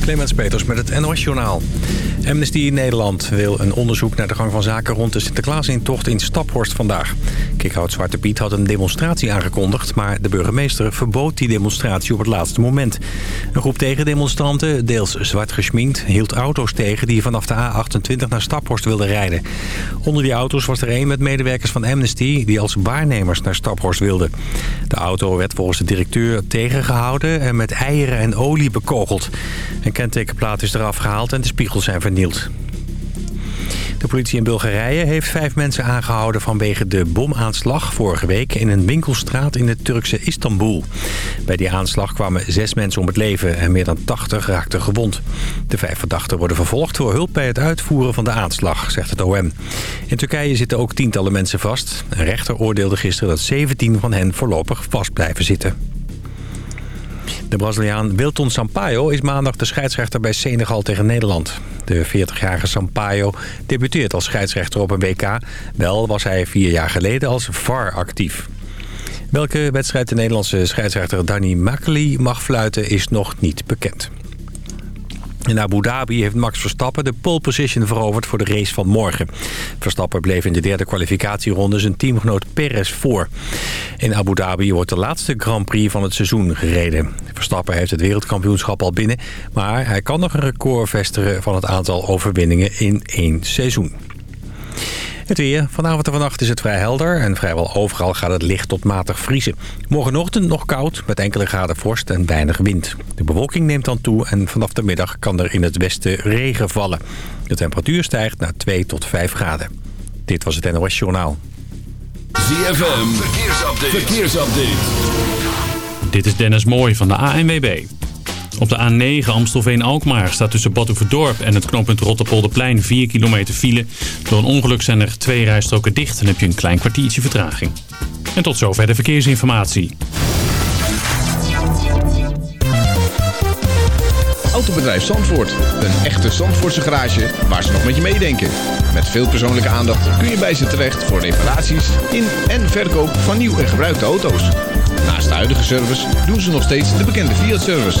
Clemens Peters met het NOS-journaal. Amnesty Nederland wil een onderzoek naar de gang van zaken rond de Sinterklaasintocht in Staphorst vandaag. Kikhout Zwarte Piet had een demonstratie aangekondigd, maar de burgemeester verbood die demonstratie op het laatste moment. Een groep tegendemonstranten, deels zwart geschminkt, hield auto's tegen die vanaf de A28 naar Staphorst wilden rijden. Onder die auto's was er een met medewerkers van Amnesty die als waarnemers naar Staphorst wilden. De auto werd volgens de directeur tegengehouden en met eieren en olie bekogeld. Kentekenplaat is eraf gehaald en de spiegels zijn vernield. De politie in Bulgarije heeft vijf mensen aangehouden vanwege de bomaanslag vorige week in een winkelstraat in het Turkse Istanbul. Bij die aanslag kwamen zes mensen om het leven en meer dan 80 raakten gewond. De vijf verdachten worden vervolgd voor hulp bij het uitvoeren van de aanslag, zegt het OM. In Turkije zitten ook tientallen mensen vast. Een rechter oordeelde gisteren dat 17 van hen voorlopig vast blijven zitten. De Braziliaan Wilton Sampaio is maandag de scheidsrechter bij Senegal tegen Nederland. De 40-jarige Sampaio debuteert als scheidsrechter op een WK. Wel was hij vier jaar geleden als VAR actief. Welke wedstrijd de Nederlandse scheidsrechter Danny Makely mag fluiten is nog niet bekend. In Abu Dhabi heeft Max Verstappen de pole position veroverd voor de race van morgen. Verstappen bleef in de derde kwalificatieronde zijn teamgenoot Perez voor. In Abu Dhabi wordt de laatste Grand Prix van het seizoen gereden. Verstappen heeft het wereldkampioenschap al binnen... maar hij kan nog een record vestigen van het aantal overwinningen in één seizoen. Het weer. Vanavond en vannacht is het vrij helder en vrijwel overal gaat het licht tot matig vriezen. Morgenochtend nog koud met enkele graden vorst en weinig wind. De bewolking neemt dan toe en vanaf de middag kan er in het westen regen vallen. De temperatuur stijgt naar 2 tot 5 graden. Dit was het NOS Journaal. ZFM. Verkeersupdate. Verkeersupdate. Dit is Dennis Mooij van de ANWB. Op de A9 Amstelveen-Alkmaar staat tussen Badhoevedorp en het knooppunt Rotterpolderplein 4 kilometer file. Door een ongeluk zijn er twee rijstroken dicht en heb je een klein kwartiertje vertraging. En tot zover de verkeersinformatie. Autobedrijf Zandvoort. Een echte Zandvoortse garage waar ze nog met je meedenken. Met veel persoonlijke aandacht kun je bij ze terecht voor reparaties in en verkoop van nieuw en gebruikte auto's. Naast de huidige service doen ze nog steeds de bekende Fiat-service.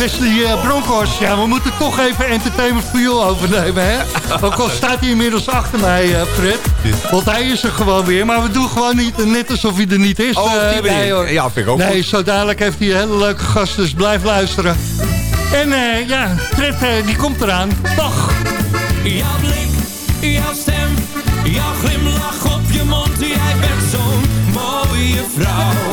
Wist die eh, broncos? Ja, we moeten toch even Entertainment for You overnemen, hè? Ook al staat hij inmiddels achter mij, eh, Fred. Want hij is er gewoon weer, maar we doen gewoon niet net alsof hij er niet is. Oh, eh, nee, hoor. Ja, vind ik ook Nee, goed. zo dadelijk heeft hij een hele leuke gast, dus blijf luisteren. En ja, Fred, die komt eraan. Toch. Jouw blik, jouw stem, jouw glimlach op je mond. Jij bent zo'n mooie vrouw.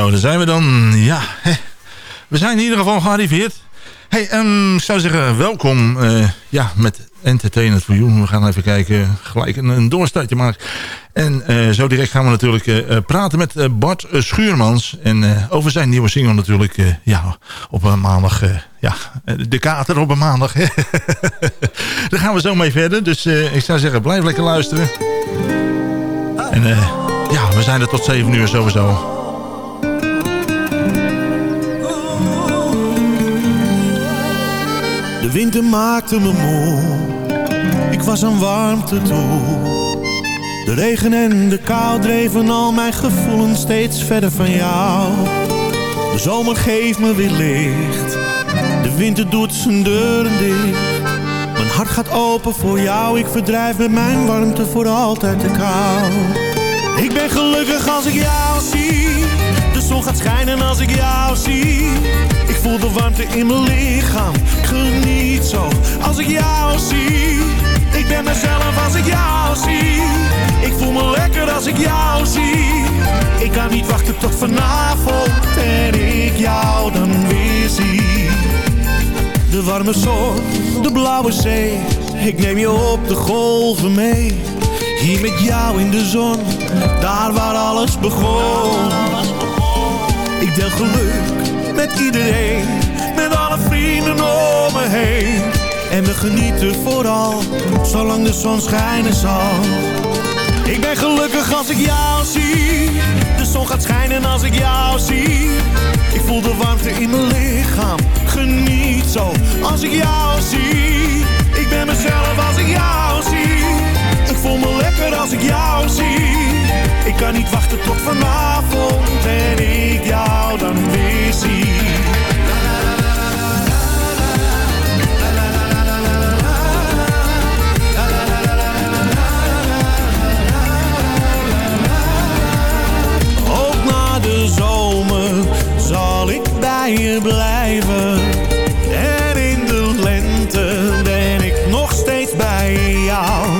Zo, daar zijn we dan. Ja, we zijn in ieder geval gearriveerd. Hey, ehm, ik zou zeggen, welkom eh, ja, met Entertainment for You. We gaan even kijken, gelijk een, een doorstartje maken. En eh, zo direct gaan we natuurlijk eh, praten met Bart Schuurmans. En over zijn nieuwe single natuurlijk, ja, op een maandag. ja, de kater op een maandag. Daar gaan we zo mee verder. Dus ik zou zeggen, blijf lekker luisteren. En ja, we zijn er tot 7 uur sowieso. De winter maakte me moe, ik was aan warmte toe. De regen en de kou dreven al mijn gevoelens steeds verder van jou. De zomer geeft me weer licht, de winter doet zijn deuren dicht. Mijn hart gaat open voor jou, ik verdrijf met mijn warmte voor altijd de kou. Ik ben gelukkig als ik jou zie, zon gaat schijnen als ik jou zie. Ik voel de warmte in mijn lichaam, geniet zo als ik jou zie. Ik ben mezelf als ik jou zie. Ik voel me lekker als ik jou zie. Ik kan niet wachten tot vanavond en ik jou dan weer zie. De warme zon, de blauwe zee. Ik neem je op de golven mee. Hier met jou in de zon, daar waar alles begon. Ik deel geluk met iedereen, met alle vrienden om me heen. En we genieten vooral, zolang de zon schijnen zal. Ik ben gelukkig als ik jou zie. De zon gaat schijnen als ik jou zie. Ik voel de warmte in mijn lichaam. Geniet zo als ik jou zie. Ik ben mezelf als ik jou zie. Ik voel me lekker als ik jou zie. Ik kan niet wachten tot vanavond en ik jou dan weer zie. Ook na de zomer zal ik bij je blijven. En in de lente ben ik nog steeds bij jou.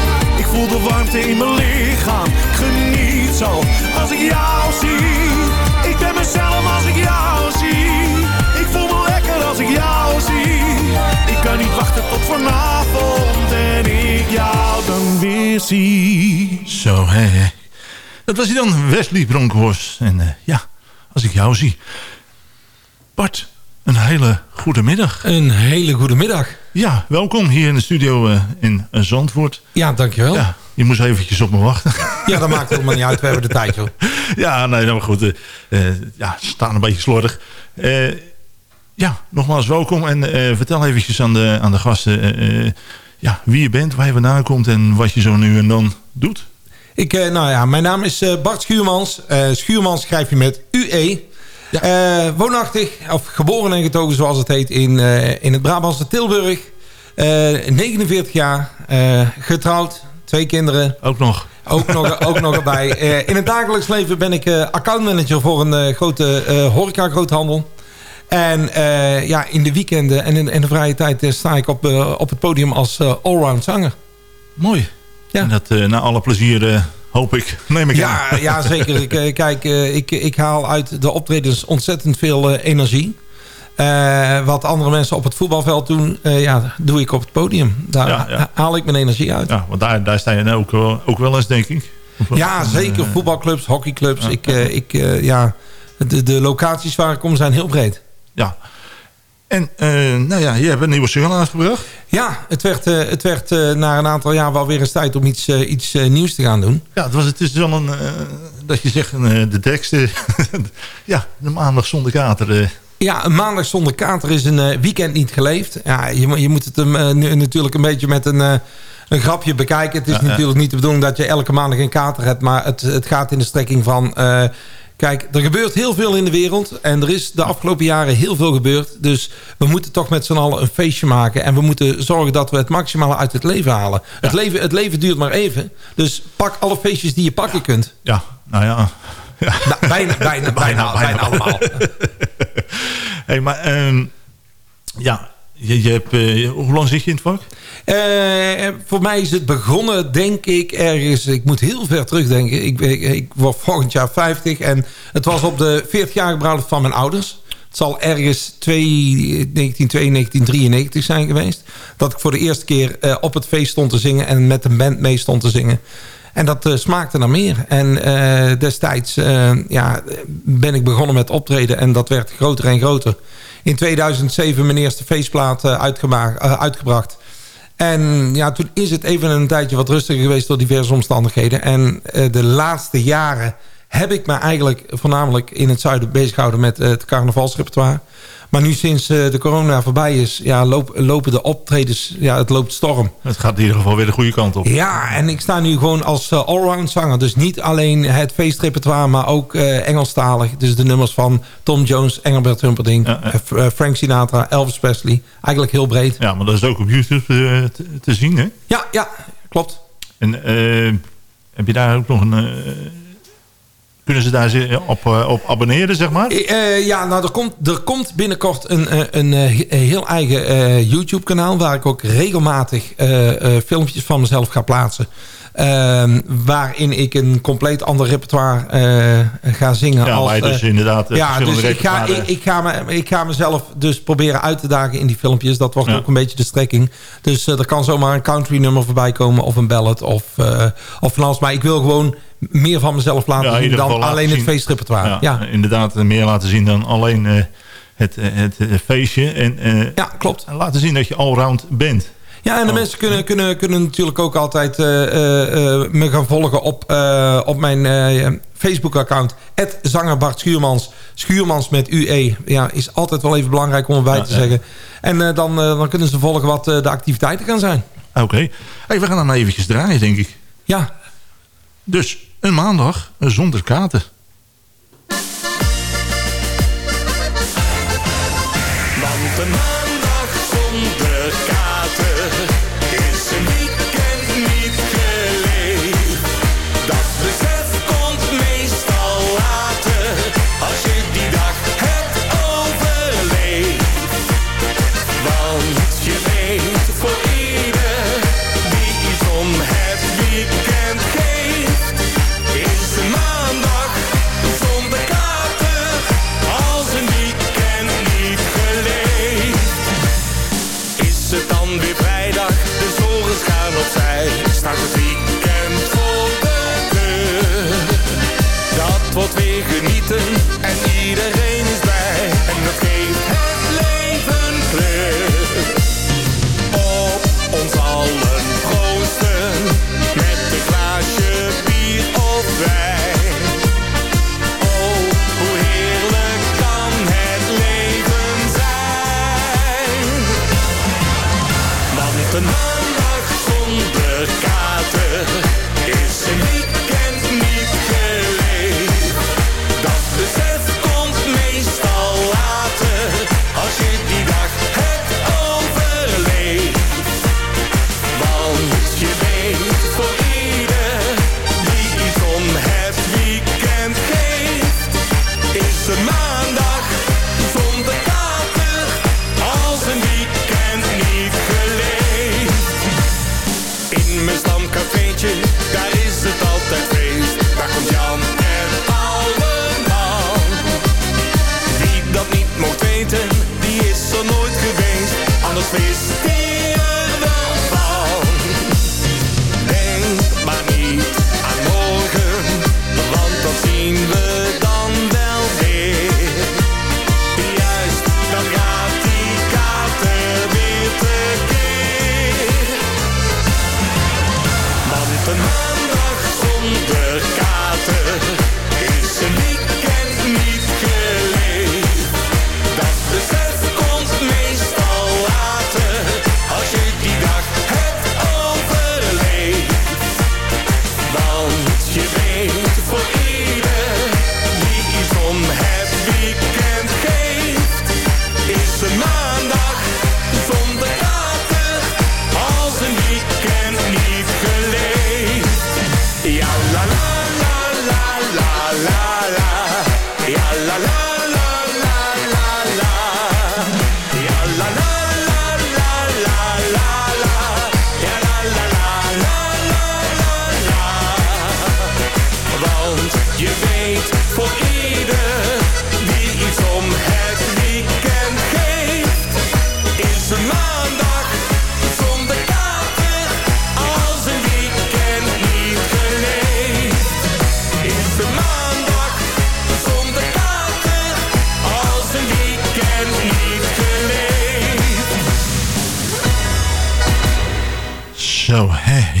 Voel de warmte in mijn lichaam, geniet zo als ik jou zie. Ik ben mezelf als ik jou zie. Ik voel me lekker als ik jou zie. Ik kan niet wachten tot vanavond en ik jou dan weer zie. Zo, hè. Dat was hij dan, Wesley Bronkhorst. En uh, ja, als ik jou zie. Bart, een hele goede middag. Een hele goede middag. Ja, welkom hier in de studio uh, in Zandvoort. Ja, dankjewel. Ja, je moest eventjes op me wachten. Ja, dat maakt helemaal niet uit. We hebben de tijd, joh. Ja, nee, maar goed. Uh, ja, staan een beetje slordig. ja, nogmaals welkom. En vertel eventjes aan de, aan de gasten ja, wie je bent, waar je vandaan komt... en wat je zo nu en dan doet. Ik, nou ja, mijn naam is Bart Schuurmans. Schuurmans schrijf je met UE. Ja. Uh, woonachtig, of geboren en getogen zoals het heet, in, uh, in het Brabantse Tilburg. Uh, eh, 49 jaar, getrouwd, twee kinderen. Ook nog. Ook nog, ook nog erbij. in het dagelijks leven ben ik accountmanager voor een grote horeca-groothandel. En ja, in de weekenden en in, in de vrije tijd sta ik op, op het podium als allround zanger. Mooi. Ja. En dat na alle plezier Hoop ik. Neem ik ja, aan. Ja, zeker. ik, eh, kijk, eh, ik, ik haal uit de optredens ontzettend veel uh, energie. Uh, wat andere mensen op het voetbalveld doen, uh, ja, doe ik op het podium. Daar ja, ja. haal ik mijn energie uit. Ja, want daar, daar sta je nou ook, ook wel eens, denk ik. Ja, zeker. Voetbalclubs, hockeyclubs. Ik, ik, ja, de, de locaties waar ik kom zijn heel breed. Ja, en uh, nou ja, je hebt een nieuwe single uitgebracht. Ja, het werd, uh, het werd uh, na een aantal jaar wel weer eens tijd om iets, iets nieuws te gaan doen. Ja, het, was, het is wel een, dat je zegt, de teksten. ja, de maandag zonder kater. Ja, een maandag zonder kater is een weekend niet geleefd. Ja, je, je moet het hem nu, natuurlijk een beetje met een, een grapje bekijken. Het is natuurlijk niet de bedoeling dat je elke maandag een kater hebt. Maar het, het gaat in de strekking van Kijk, er gebeurt heel veel in de wereld. En er is de afgelopen jaren heel veel gebeurd. Dus we moeten toch met z'n allen een feestje maken. En we moeten zorgen dat we het maximale uit het leven halen. Het, leven, het leven duurt maar even. Dus pak alle feestjes die je pakken kunt. Ja, nou ja. ja. Nou, bijna, bijna, bijna, bijna, allemaal. hey, maar um, ja, je, je hoe lang zit je in het vak? Uh, voor mij is het begonnen, denk ik, ergens... Ik moet heel ver terugdenken. Ik, ik, word volgend jaar 50. En het was op de 40-jarige bruiloft van mijn ouders. Het zal ergens 1992, 1993 zijn geweest. Dat ik voor de eerste keer op het feest stond te zingen... en met een band mee stond te zingen. En dat smaakte naar meer. En destijds ja, ben ik begonnen met optreden... en dat werd groter en groter. In 2007 mijn eerste feestplaat uitgebracht. En ja, toen is het even een tijdje wat rustiger geweest door diverse omstandigheden. En uh, de laatste jaren heb ik me eigenlijk voornamelijk in het zuiden bezig gehouden met uh, het carnavalsrepertoire. Maar nu sinds uh, de corona voorbij is, ja, lopen de optredens, ja, het loopt storm. Het gaat in ieder geval weer de goede kant op. Ja, en ik sta nu gewoon als uh, allround zanger. Dus niet alleen het feestrepertoire, maar ook uh, Engelstalig. Dus de nummers van Tom Jones, Engelbert Humperdinck, ja. Frank Sinatra, Elvis Presley. Eigenlijk heel breed. Ja, maar dat is ook op YouTube te, te zien, hè? Ja, ja, klopt. En heb je daar ook nog een kunnen ze daar op, eh, op abonneren, zeg maar? Uh, ja, nou, er komt, er komt binnenkort een, een, een heel eigen YouTube-kanaal... waar ik ook regelmatig filmpjes van mezelf ga plaatsen. Uh, waarin ik een compleet ander repertoire uh, ga zingen. Ja, als, dus inderdaad... ja, dus ik ga, ik, ik, ga me, ik ga mezelf dus proberen uit te dagen in die filmpjes. Dat wordt ook een beetje de strekking. Dus er kan zomaar een country nummer voorbij komen... of een ballad of, of van alles. Maar ik wil gewoon meer van mezelf laten zien dan alleen het feestrepertoire. Ja, ja, inderdaad meer laten zien dan alleen uh, het, het, het, feestje. En, uh, ja, klopt. laten zien dat je allround bent. Ja, en de oh. mensen kunnen, kunnen, kunnen natuurlijk ook altijd uh, me gaan volgen op, op mijn Facebook-account. Zanger Bart Schuurmans. Schuurmans met UE. Ja, is altijd wel even belangrijk om erbij te zeggen. En dan, dan kunnen ze volgen wat de activiteiten gaan zijn. Oké. Hey, we gaan dan eventjes draaien, denk ik. Ja. Dus een maandag zonder katen.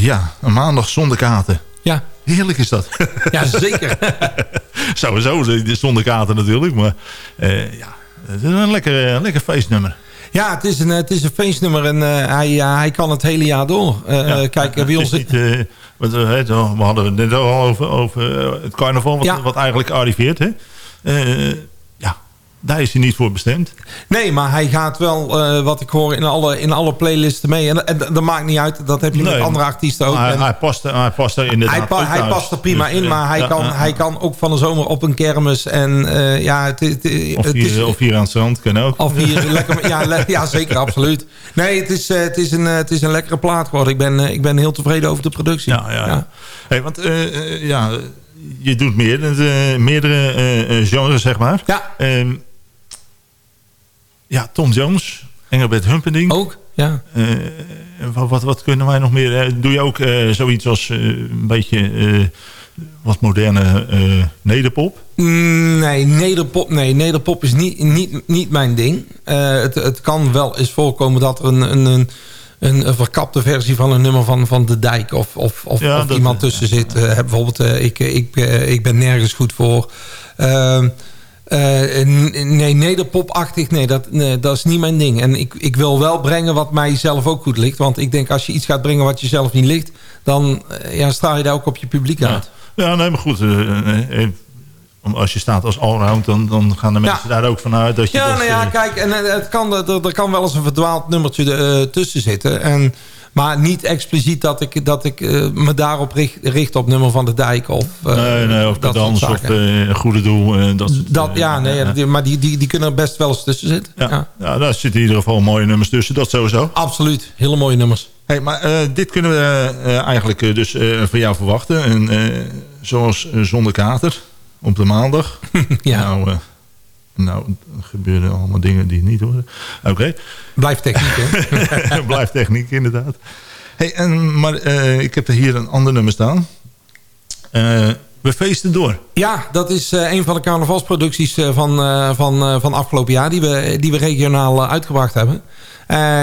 Ja, een maandag zonder katen. Ja, Heerlijk is dat. ja zeker. Sowieso, de- zonder katen natuurlijk. Maar eh, ja, het is een lekker, een lekker feestnummer. Ja, het is een, het is een feestnummer en eh, hij, ja, hij kan het hele jaar door. Eh, Ja, eh, kijk, bij ons... niet, eh, wat, eh, we hadden het net al over, over eh, het carnaval, wat, Ja. wat eigenlijk arriveert. Hè? Eh, daar is hij niet voor bestemd. Nee, maar hij gaat wel, eh, wat ik hoor, in alle, in alle playlisten mee. En, en dat maakt niet uit, dat heb je Nee, met andere artiesten ook. Hij, En hij, past, er- hij past er inderdaad hij, pa- hij past er prima Dus, in, eh, maar hij, ja, kan, ja, hij kan ook van de zomer op een kermis. En eh, ja, het, het, Of hier, is... of hier aan het strand kan ook. Of hier lekker, ja, le- ja, zeker, absoluut. Nee, het is, eh, het is, een, eh, het is een lekkere plaat geworden. Ik ben, eh, ik ben heel tevreden over de productie. Ja, ja. ja. Hey, want eh, eh, ja, je doet meer, eh, meerdere eh, eh, genres, zeg maar. Ja. Ehm, ja, Tom Jones, Engelbert Humperdinck. Ook, ja. Eh, wat, wat, wat kunnen wij nog meer? eh, doe je ook eh, zoiets als een beetje wat moderne nederpop? Mm, Nee, nederpop, nee, nederpop is niet, niet, niet mijn ding. Het, het kan wel eens voorkomen dat er een, een, een, een, verkapte versie van een nummer van, van De Dijk... of, of, of, Ja, of dat- iemand tussen zit. Bijvoorbeeld, ik, ik, ik ben nergens goed voor. Eh, nee, nederpopachtig, nee dat, nee, dat is niet mijn ding. En ik, ik wil wel brengen wat mij zelf ook goed ligt. Want ik denk, als je iets gaat brengen wat je zelf niet ligt... dan eh, ja, straal je daar ook op je publiek uit. Ja, nee, maar goed. eh, als je staat als allround, dan, dan gaan de mensen daar ook vanuit dat je... Ja, dat, nou ja, kijk, en het kan, er, er kan wel eens een verdwaald nummertje eh, tussen zitten. En, maar niet expliciet dat ik, dat ik eh, me daarop richt, richt op nummer van de dijk. Of, eh, nee, nee, of dat soort dans of eh, goede doel. dat, dat, ja, nee, maar die, die, die kunnen er best wel eens tussen zitten. Ja, Ja. ja. daar zitten in ieder geval mooie nummers tussen. Dat sowieso. Absoluut, hele mooie nummers. Hey, maar dit kunnen we eigenlijk dus van jou verwachten. En, zoals Zonder Kater op de maandag. Ja. Nou, nou, er gebeuren allemaal dingen die niet horen. Oké, Blijft techniek, hè? blijft techniek inderdaad. Hey, en, maar eh, ik heb er hier een ander nummer staan. Eh, we feesten door. Ja, dat is eh, een van de carnavalsproducties van, van, van afgelopen jaar... die we, die we regionaal uitgebracht hebben.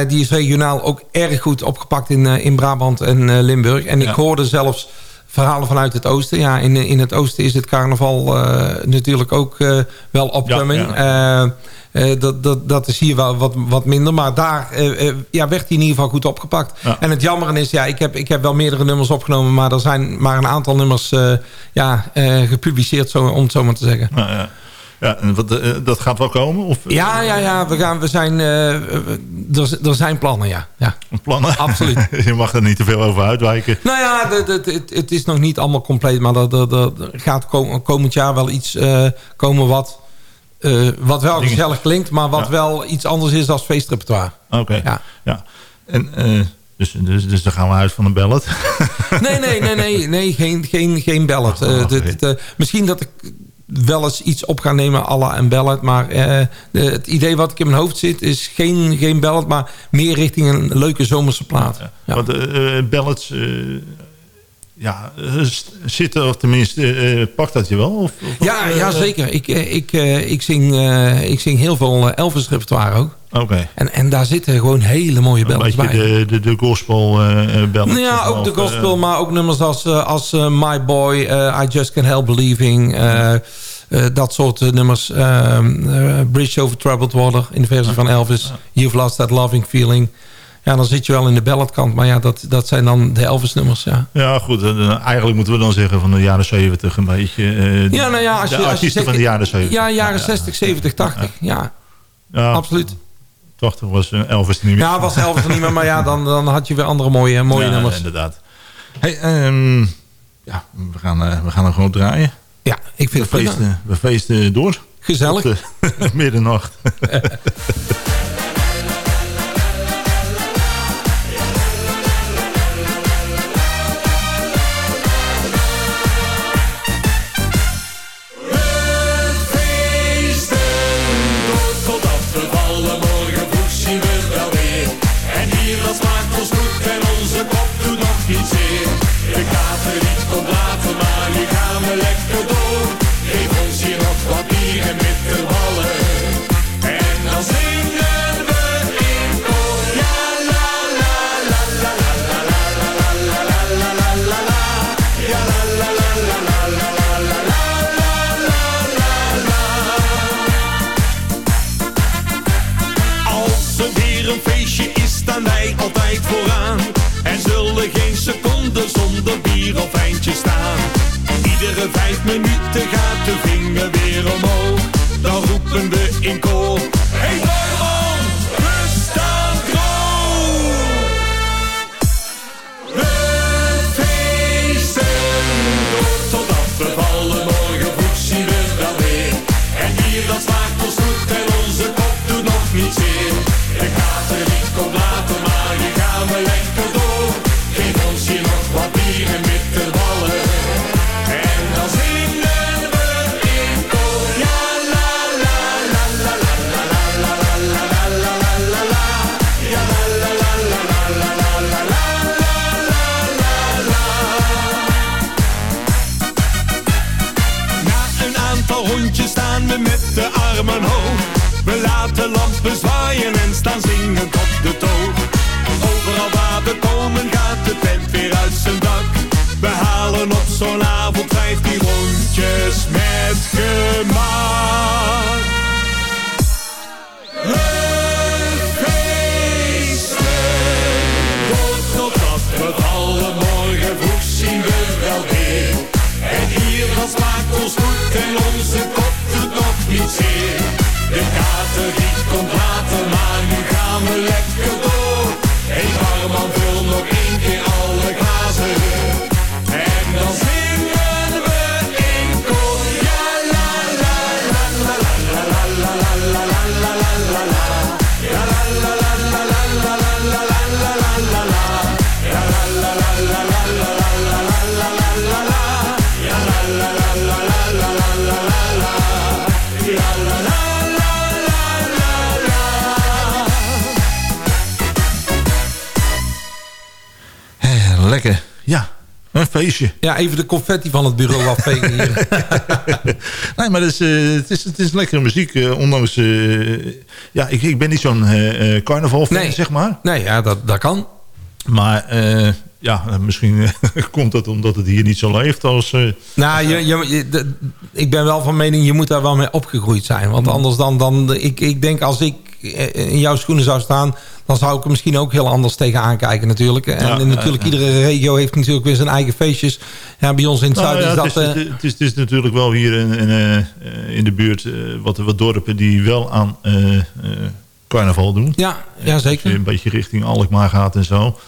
Die is regionaal ook erg goed opgepakt in, in Brabant en Limburg. En Ja. ik hoorde zelfs verhalen vanuit het oosten. Ja, in, in het oosten is het carnaval eh, natuurlijk ook eh, wel opkoming. Ja, Eh, dat, dat, dat is hier wel wat, wat minder. Maar daar ja, werd hij in ieder geval goed opgepakt. Ja. En het jammer is, ja, ik heb, ik heb wel meerdere nummers opgenomen... maar er zijn maar een aantal nummers ja, gepubliceerd, zo, om het zo maar te zeggen. Ja. Ja, en wat, eh, dat gaat wel komen? Of, eh, Ja, ja, ja, we, gaan, we zijn, eh, er, er zijn plannen, ja. ja. plannen? Absoluut. Je mag er niet te veel over uitwijken. Nou ja, het, het is nog niet allemaal compleet, maar er, gaat kom- komend jaar wel iets komen wat, wat wel Dingen. gezellig klinkt, maar wat Ja. wel iets anders is dan feestrepertoire. Oké. Ja. Ja. En, dus, dus, dus dan gaan we uit van een ballad. Nee, nee, nee, nee, nee geen, geen, geen ballad. Oh, misschien dat ik wel eens iets op ga nemen à la een ballad. Maar eh, de- het idee wat ik in mijn hoofd zit is geen, geen ballad, maar meer richting een leuke zomerse plaat. Ja. Want eh, ballads... eh, ja, zitten, of tenminste, pakt dat je wel? Of, of- Ja, ja, zeker. Ik, ik, ik, zing, ik zing heel veel eh, Elvis-repertoire ook. Oké. En, en daar zitten gewoon hele mooie beetje bij. de, de, de gospel ballads. Nou ja, ook de gospel, maar ook nummers als, eh, als My Boy, I Just Can't Help Believing. dat soort nummers. Bridge Over Troubled Water in de versie van Elvis. You've Lost That Loving Feeling. Ja, dan zit je wel in de balladkant. Maar ja, dat, dat zijn dan de Elvis nummers, ja. Ja, goed. eigenlijk moeten we dan zeggen van de jaren 70 een beetje. Ja, nou ja, als de je, als je van de jaren 70. Ja, jaren 60, 70, 80. Ja, Ja, absoluut. 80 was eh, Elvis niet meer. Ja, was Elvis niet meer. Maar ja, dan, dan had je weer andere mooie, mooie Ja, nummers. inderdaad. Hey, ehm, ja, we gaan, eh, we gaan er gewoon draaien. Ja, ik We vind het prima. feesten, we feesten door. Gezellig. Tot de middernacht. Iedere vijf minuten gaat de vinger weer omhoog. Dan roepen we in koor. Lampen zwaaien en staan feestje. Ja, even de confetti van het bureau afvegen hier. Nee, maar het is, eh, het is, het is lekkere muziek. eh, ondanks... eh, ja, ik, ik ben niet zo'n carnaval fan, Nee. zeg maar. nee, ja, dat, dat kan. Maar ja, misschien komt dat omdat het hier niet zo leeft als... Nou, je, je, je- de- ik ben wel van mening, je moet daar wel mee opgegroeid zijn. Want anders dan, dan ik, ik denk als ik in jouw schoenen zou staan... dan zou ik er misschien ook heel anders tegenaan kijken natuurlijk. En Ja, natuurlijk, iedere regio heeft natuurlijk weer zijn eigen feestjes. Ja, bij ons in het Nou zuiden ja, is het, dat... is, eh, het, is, het is natuurlijk wel hier in, in, eh, eh, in de buurt eh, wat, wat dorpen die wel aan eh, eh, carnaval doen. ja, ja, Als je zeker. een beetje richting Alkmaar gaat en zo.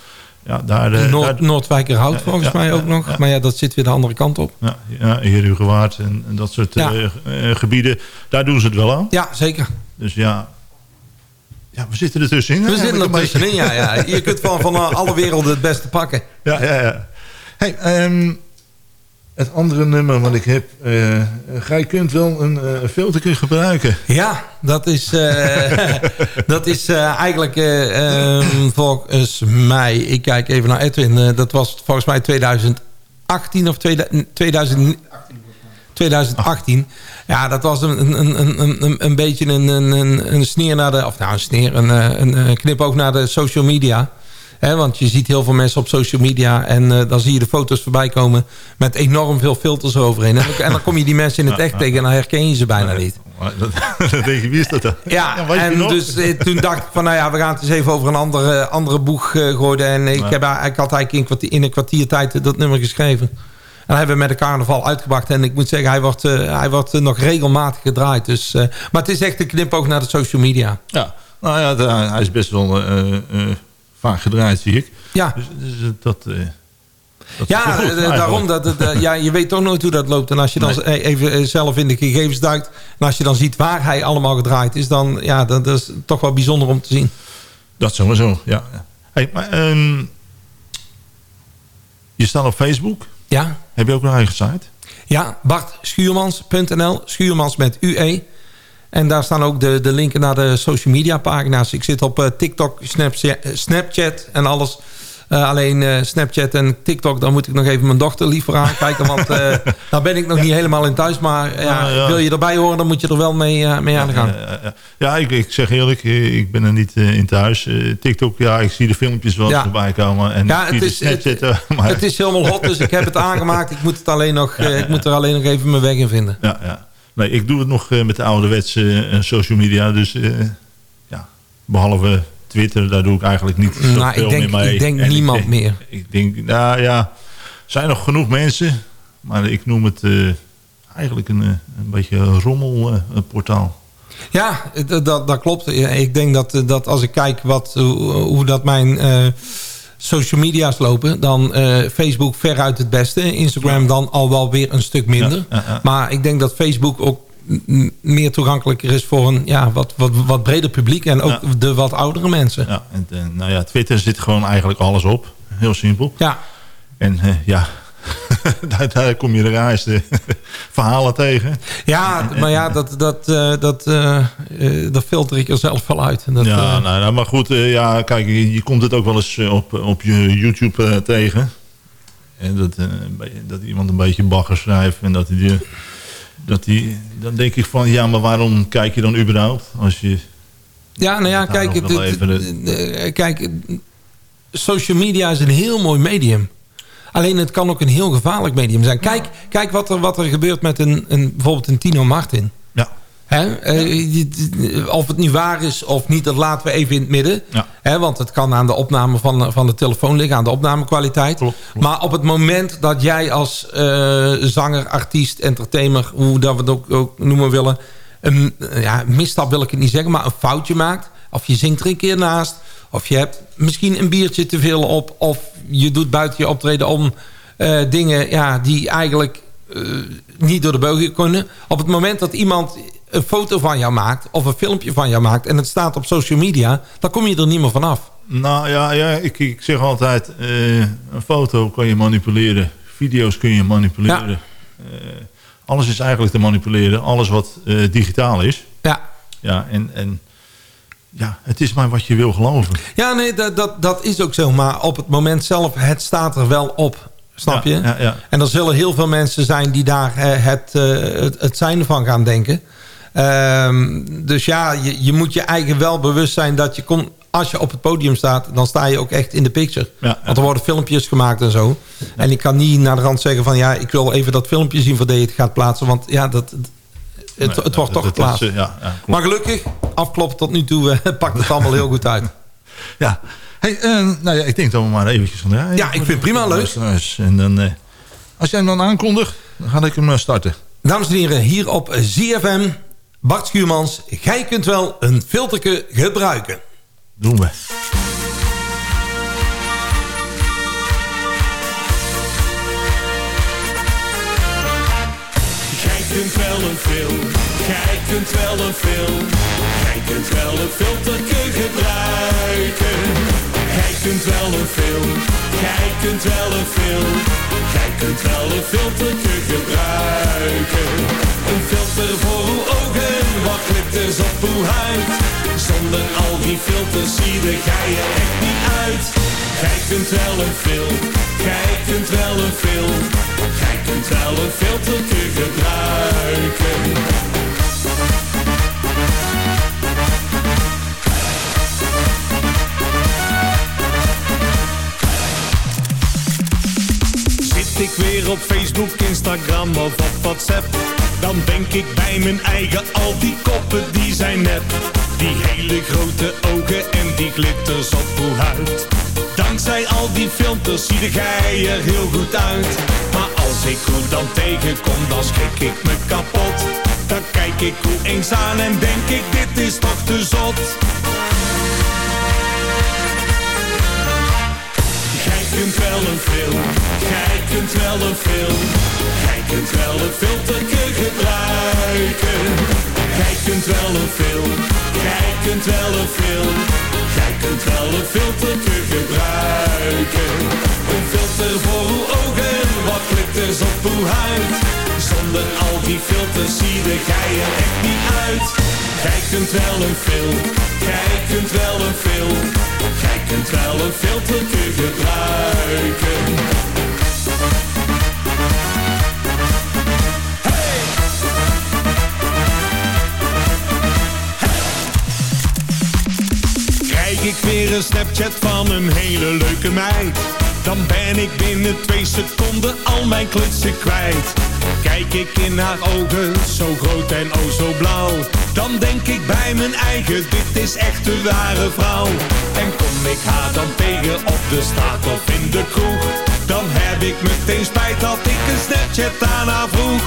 Ja, daar, eh, Noord, daar- Noordwijkerhout Ja, volgens ja, mij ook ja, nog. Maar ja, dat zit weer de andere kant op. ja, ja, Herugewaard en, en dat soort eh, eh, gebieden. Daar doen ze het wel aan. Ja, zeker. Dus ja, ja we zitten er tussenin. We zitten er tussenin, ja, ja. Je kunt van, van eh, alle werelden het beste pakken. Ja, ja, ja. Hey, ehm, het andere nummer wat ik heb. eh gij kunt wel een uh, filter gebruiken. Ja, dat is, eh, dat is eh, eigenlijk eh, ehm, volgens mij... Ik kijk even naar Edwin. eh, dat was volgens mij 2018 of 2000, 2000, 2018. Ja, dat was een, een, een, een, beetje een, een, een, een sneer naar de... Of nou, een sneer, een, eh, een, een knipoog naar de social media. Hè, want je ziet heel veel mensen op social media... en eh, dan zie je de foto's voorbij komen... met enorm veel filters eroverheen. En, dan- en dan kom je die mensen in het echt tegen... en dan herken je ze bijna niet. Dat- Dan denk je, wie is dat dan? Ja, en dus eh, toen dacht ik van, nou ja, we gaan het eens even over een andere, andere boeg gooien. En ik, heb, ik had eigenlijk in, kwartier, in een kwartiertijd dat nummer geschreven. En hebben we met de carnaval uitgebracht. En ik moet zeggen, hij wordt, eh, hij wordt eh, nog regelmatig gedraaid. Dus, eh, maar het is echt een knipoog naar de social media. Ja, nou ja, de- hij is best wel vaak gedraaid, zie ik. Ja, Dus, dus dat... ja goed, daarom. Dat, het, ja, je weet toch nooit hoe dat loopt. En als je dan Nee. even zelf in de gegevens duikt... en als je dan ziet waar hij allemaal gedraaid is... dan ja, dat, dat is toch wel bijzonder om te zien. Dat sowieso, ja. Hey, maar, ehm, je staat op Facebook. Ja, Heb je ook een eigen site? Ja, bartschuurmans.nl. Schuurmans met UE. En daar staan ook de, de linken naar de social media pagina's. Ik zit op eh, TikTok, Snapchat, Snapchat en alles. Eh, alleen eh, Snapchat en TikTok, daar moet ik nog even mijn dochter liever aankijken. Want eh, daar ben ik nog niet helemaal in thuis. Maar wil je erbij horen, dan moet je er wel mee, mee aan de gang. Ja, ja, ja. Ja, ik, ik zeg eerlijk, ik ben er niet in thuis. TikTok, ja, ik zie de filmpjes wel voorbij komen. En Ja, ik zie het de is- Snapchat, eh, maar, Het is helemaal hot, dus ik heb het aangemaakt. Ik moet, het alleen nog, ik moet er alleen nog even mijn weg in vinden. ja, ja. Nee, ik doe het nog met de ouderwetse social media. Dus ja, behalve Twitter, daar doe ik eigenlijk niet zoveel Nou, ik denk, meer mee. ik denk En niemand meer. Ik denk, nou ja, er zijn nog genoeg mensen. Maar ik noem het eh, eigenlijk een, eh, een beetje een rommelportaal. Ja, dat, dat, klopt. Ik denk dat, dat als ik kijk wat, hoe, dat mijn eh, social media's lopen... dan eh, Facebook veruit het beste. Instagram dan al wel weer een stuk minder. Ja, ja, ja. Maar ik denk dat Facebook ook meer toegankelijker is... voor een ja, wat, wat, wat breder publiek en ook Ja. de wat oudere mensen. Ja, en, eh, nou ja, Twitter zit gewoon eigenlijk alles op. Heel simpel. Ja, En eh, ja, daar, daar kom je de raarste verhalen tegen. ja maar ja, dat, dat, eh, dat, dat filter ik er zelf wel uit. Dat, ja, nou, nou, maar goed, ja, kijk, je, je komt het ook wel eens op, op je YouTube tegen. En dat, dat iemand een beetje bagger schrijft. En dat hij, die- dat hij, dan denk ik van, ja, maar waarom kijk je dan überhaupt? Als je, Ja, nou ja, kijk, het, even het- eh, kijk, social media is een heel mooi medium. Alleen het kan ook een heel gevaarlijk medium zijn. Kijk, kijk wat, er, wat er gebeurt met een, een, bijvoorbeeld een Tino Martin. Hè? Eh, Of het nu waar is of niet, dat laten we even in het midden. Ja. Hè, want het kan aan de opname van, van de telefoon liggen, aan de opnamekwaliteit. Klopt, klopt. Maar op het moment dat jij als eh, zanger, artiest, entertainer... hoe dat we het ook, ook noemen willen... een ja, misstap wil ik het niet zeggen, maar een foutje maakt... of je zingt er een keer naast... of je hebt misschien een biertje te veel op... of je doet buiten je optreden om eh, dingen ja, die eigenlijk eh, niet door de beugel kunnen. Op het moment dat iemand een foto van jou maakt... of een filmpje van jou maakt... en het staat op social media... dan kom je er niet meer vanaf. Nou ja, ja ik, ik zeg altijd, eh, een foto kan je manipuleren. Video's kun je manipuleren. Eh, alles is eigenlijk te manipuleren. Alles wat eh, digitaal is. Ja, Ja, en, en ja, het is maar wat je wil geloven. Ja, nee, dat, dat, dat is ook zo. Maar op het moment zelf, het staat er wel op. Snap je? Ja, ja, ja. En er zullen heel veel mensen zijn die daar het, het, het zijn van gaan denken. Ehm, dus ja, je, je moet je eigen wel bewust zijn dat je kon, als je op het podium staat, dan sta je ook echt in de picture. Ja. Want er worden filmpjes gemaakt en zo. En ik kan niet naar de rand zeggen van... ja, ik wil even dat filmpje zien voordat je het gaat plaatsen. Want ja, dat, het, het wordt toch geplaatst. eh, ja, ja, maar gelukkig, afkloppen tot nu toe, eh, pakt het allemaal heel goed uit. Ja. Hey, eh, nou ja, ik denk dat we maar eventjes van. Ja, ik vind het prima, leuk. En dan, als jij hem dan aankondigt, dan ga ik hem starten. Dames en heren, hier op ZFM, Bart Schuurmans. Jij kunt wel een filterke gebruiken. Doen we. Jij kunt wel een film, jij kunt wel een film. Jij kunt wel een filterke gebruiken. Jij kunt wel een film, jij kunt wel een film. Jij kunt wel een filterke gebruiken. Een filter voor uw ogen, wat glitters op uw huid. Zonder al die filters zie de gij er echt niet uit. Jij kunt wel een film, jij kunt wel een film. Jij kunt wel een filterke gebruiken. Zit ik weer op Facebook, Instagram of op WhatsApp Dan denk ik bij mijn eigen, al die koppen die zijn nep. Die hele grote ogen en die glitters op huid Dankzij al die filters zie gij er heel goed uit. Maar als ik hoe dan tegenkom, dan schrik ik me kapot. Dan kijk ik hoe eens aan en denk ik, dit is toch te zot kunt wel een film, jij kunt wel een film. Jij kunt wel een filterke gebruiken. Jij kunt wel een film, jij kunt wel een film. Jij kunt wel een filterke gebruiken. Een filter voor uw ogen, wat glitters op uw huid. Zonder al die filters zie de gij er echt niet uit. Jij kunt wel een film, jij kunt wel een film. Een filterke gebruiken. Krijg ik weer een Snapchat van een hele leuke meid? Dan ben ik binnen twee seconden al mijn klutsen kwijt. Kijk ik in haar ogen, zo groot en oh zo blauw. Dan denk ik bij mijn eigen, dit is echt de ware vrouw En kom ik haar dan tegen op de straat of in de kroeg Dan heb ik meteen spijt dat ik een Snapchat aan haar vroeg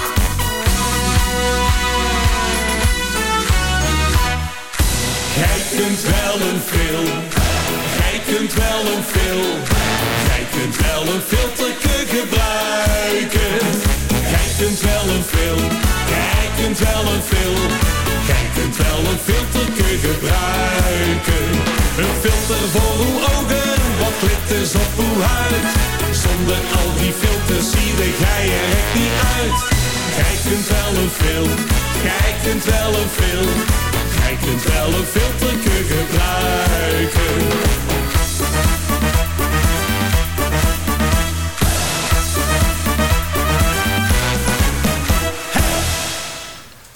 Jij kunt wel een film, jij kunt wel een film. Jij kunt wel een filterke gebruiken. Jij kunt wel een film, jij kunt wel een film. Jij kunt wel een filterke gebruiken. Een filter voor uw ogen, wat glitters op uw huid. Zonder al die filters zie de gij er echt niet uit. Jij kunt wel een film, jij kunt wel een film. Jij kunt wel een filterke gebruiken.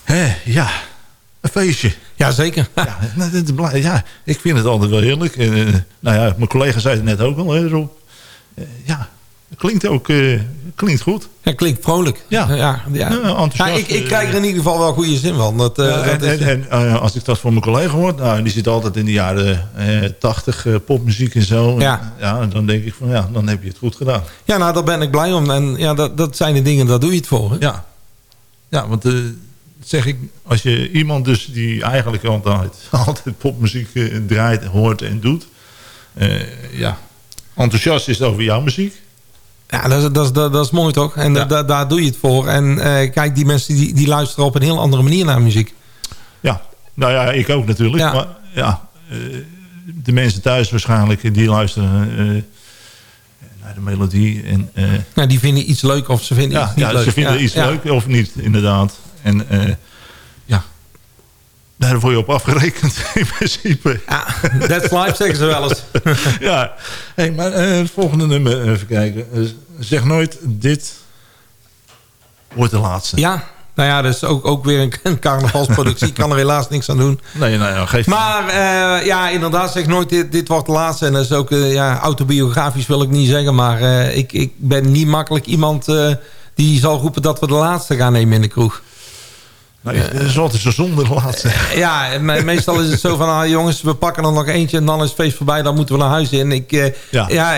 Hé, ja, feestje. Jazeker. Ja, nou, ja, ik vind het altijd wel heerlijk. En, eh, nou ja, mijn collega zei het net ook al, hè, Rob. Eh, ja, het klinkt ook eh, klinkt goed. Het klinkt vrolijk. Ja. ja, ja. Ja, enthousiast, Ja, ik, ik krijg er in ieder geval wel goede zin van. Dat, Ja, dat en is, en, en als ik dat van mijn collega hoor, nou, die zit altijd in de jaren eh, 80 eh, popmuziek en zo. Ja. ja, dan denk ik van ja, dan heb je het goed gedaan. ja, nou, daar ben ik blij om. En ja, dat, dat zijn de dingen, daar doe je het voor. hè? Ja, ja want zeg ik, als je iemand dus die eigenlijk altijd, altijd popmuziek eh, draait, hoort en doet, eh, ja, enthousiast is over jouw muziek. Ja, dat is, dat, is, dat, is mooi toch? En Ja. da- daar doe je het voor. En eh, kijk, die mensen die, die luisteren op een heel andere manier naar muziek. Ja, nou ja, ik ook natuurlijk. Ja. Maar ja, de mensen thuis waarschijnlijk, die luisteren naar de melodie. En, Nou, die vinden iets leuk of ze vinden ja, iets niet ja leuk. ze vinden iets leuk of niet, inderdaad. En eh, ja, daar word je op afgerekend in principe. Ja, that's life, zeggen ze wel eens. ja, hey, maar eh, het volgende nummer, even kijken. Eh, zeg nooit, dit wordt de laatste. Ja, Nou ja, dus ook, ook weer een, carnavalsproductie. Ik kan er helaas niks aan doen. Nee, nou ja, geeft Maar eh, ja, inderdaad, zeg nooit dit, dit wordt de laatste. En dat is ook, eh, ja, autobiografisch wil ik niet zeggen. Maar eh, ik, ik ben niet makkelijk iemand eh, die zal roepen dat we de laatste gaan nemen in de kroeg. Nee, dat is altijd zo zonde de laatste. Ja, me- meestal is het zo van, ah, jongens, we pakken er nog eentje en dan is het feest voorbij, dan moeten we naar huis in. Ik, eh, Ja. ja.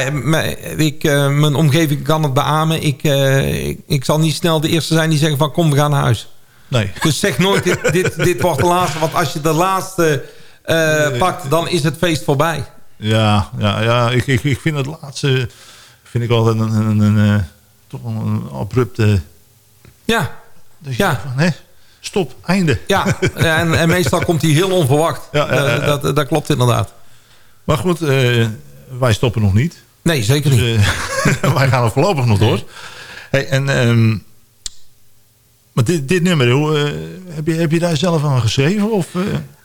ik, eh, mijn omgeving kan het beamen. Ik, eh, ik, ik zal niet snel de eerste zijn die zeggen van, kom, we gaan naar huis. Nee. Dus zeg nooit, dit, dit, dit wordt de laatste. Want als je de laatste eh, pakt, dan is het feest voorbij. Ja, ja, ja ik, ik, ik vind het laatste vind ik altijd een, een, een, eh, toch een abrupte... Ja, Ja. zegt van, hè, stop, einde. ja. En, en meestal komt hij heel onverwacht. Ja, dat, dat klopt inderdaad. Maar goed, eh, wij stoppen nog niet. Nee, zeker niet. Dus, eh, wij gaan er voorlopig nog door. Hey, en, ehm, maar dit, dit nummer, hoe, eh, heb, je, heb je daar zelf aan geschreven? Of?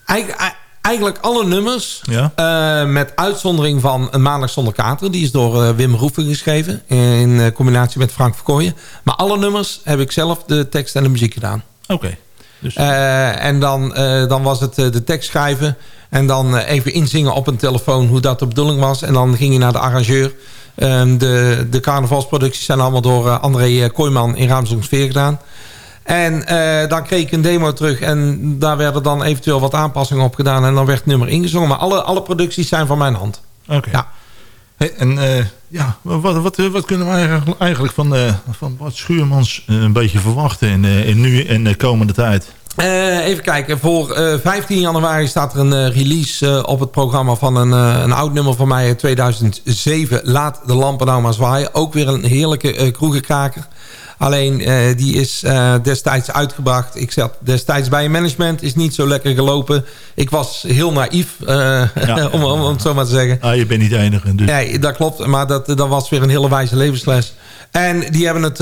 Eigen- ei- eigenlijk alle nummers, Ja. met uitzondering van Een Maandag Zonder Kater. Die is door Wim Roeven geschreven, in combinatie met Frank Verkooyen. Maar alle nummers heb ik zelf de tekst en de muziek gedaan. Oké. Dus, Eh, en dan, eh, dan was het eh, de tekst schrijven. En dan even inzingen op een telefoon hoe dat de bedoeling was. En dan ging je naar de arrangeur. Ehm, de, de carnavalsproducties zijn allemaal door André Kooijman in Raamsdonksfeer gedaan. En dan kreeg ik een demo terug. En daar werden dan eventueel wat aanpassingen op gedaan. En dan werd het nummer ingezongen. Maar alle, alle producties zijn van mijn hand. Oké. Ja. Hey, en eh, ja, wat, wat, wat kunnen we eigenlijk- eigenlijk van, eh, van Bart Schuurmans eh, een beetje verwachten in, eh, in nu en de komende tijd? Eh, even kijken. Voor eh, 15 januari staat er een eh, release eh, op het programma van een, eh, een oud nummer van mij uit 2007. Laat de lampen nou maar zwaaien. Ook weer een heerlijke eh kroegenkraker. Alleen eh, die is eh, destijds uitgebracht. Ik zat destijds bij een management. Is niet zo lekker gelopen. Ik was heel naïef. eh, om, om, om het zo maar te zeggen. Ah, je bent niet de enige. Dus. Nee, dat klopt. Maar dat, dat was weer een hele wijze levensles. En die hebben het,